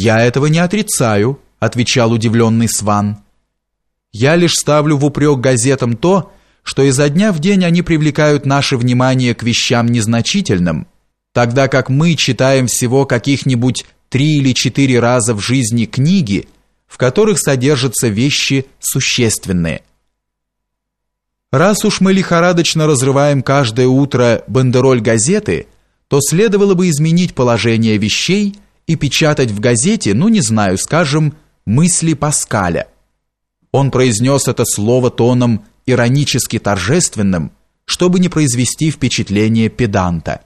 «Я этого не отрицаю», — отвечал удивленный Сван. «Я лишь ставлю в упрек газетам то, что изо дня в день они привлекают наше внимание к вещам незначительным, тогда как мы читаем всего каких-нибудь три или четыре раза в жизни книги, в которых содержатся вещи существенные. Раз уж мы лихорадочно разрываем каждое утро бандероль газеты, то следовало бы изменить положение вещей – и печатать в газете, ну не знаю, скажем, мысли Паскаля. Он произнес это слово тоном иронически торжественным, чтобы не произвести впечатление педанта.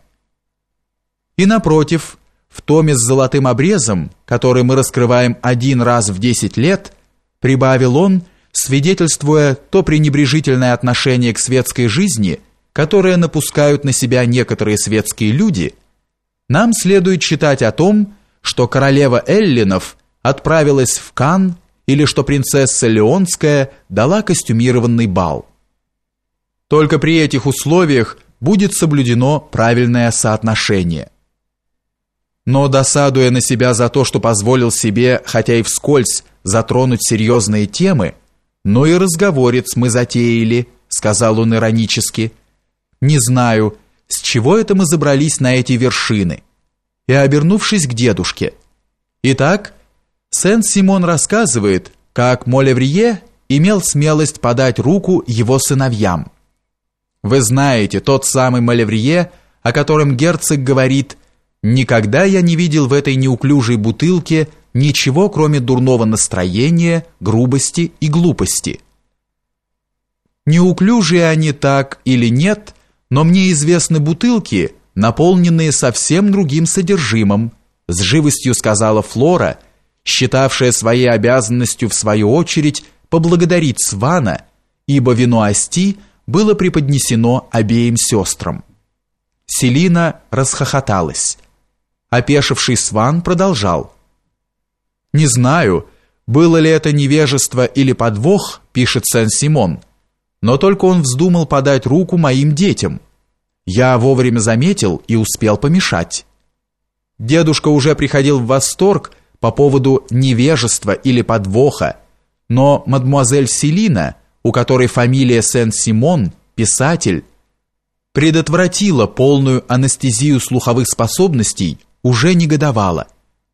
И напротив, в томе с золотым обрезом, который мы раскрываем один раз в 10 лет, прибавил он, свидетельствуя то пренебрежительное отношение к светской жизни, которое напускают на себя некоторые светские люди, нам следует читать о том, что королева Эллинов отправилась в Кан или что принцесса Леонская дала костюмированный бал. Только при этих условиях будет соблюдено правильное соотношение. Но досадуя на себя за то, что позволил себе, хотя и вскользь, затронуть серьезные темы, но и разговорец мы затеяли, сказал он иронически. Не знаю, с чего это мы забрались на эти вершины и обернувшись к дедушке. Итак, Сен-Симон рассказывает, как Молеврие имел смелость подать руку его сыновьям. Вы знаете, тот самый Молеврие, о котором герцог говорит «Никогда я не видел в этой неуклюжей бутылке ничего, кроме дурного настроения, грубости и глупости». Неуклюжие они так или нет, но мне известны бутылки – наполненные совсем другим содержимым, с живостью сказала Флора, считавшая своей обязанностью в свою очередь поблагодарить Свана, ибо вино Асти было преподнесено обеим сестрам. Селина расхохоталась. Опешивший Сван продолжал. «Не знаю, было ли это невежество или подвох, пишет Сен-Симон, но только он вздумал подать руку моим детям» Я вовремя заметил и успел помешать. Дедушка уже приходил в восторг по поводу невежества или подвоха, но мадмуазель Селина, у которой фамилия Сен-Симон, писатель, предотвратила полную анестезию слуховых способностей, уже негодовала.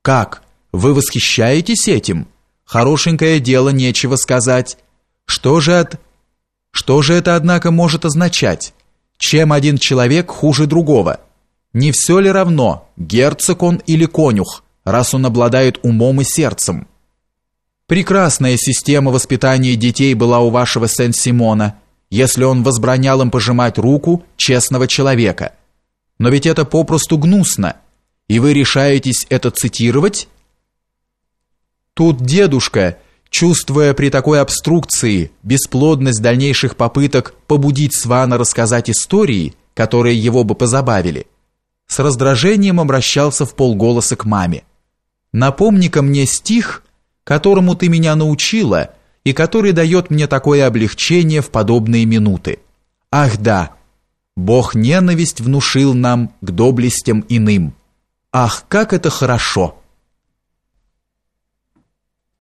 «Как? Вы восхищаетесь этим? Хорошенькое дело, нечего сказать. Что же от... Что же это, однако, может означать?» Чем один человек хуже другого? Не все ли равно, герцог он или конюх, раз он обладает умом и сердцем? Прекрасная система воспитания детей была у вашего Сен-Симона, если он возбранял им пожимать руку честного человека. Но ведь это попросту гнусно, и вы решаетесь это цитировать? Тут дедушка Чувствуя при такой обструкции бесплодность дальнейших попыток побудить Свана рассказать истории, которые его бы позабавили, с раздражением обращался в полголоса к маме. «Напомни-ка мне стих, которому ты меня научила и который дает мне такое облегчение в подобные минуты. Ах да, Бог ненависть внушил нам к доблестям иным. Ах, как это хорошо!»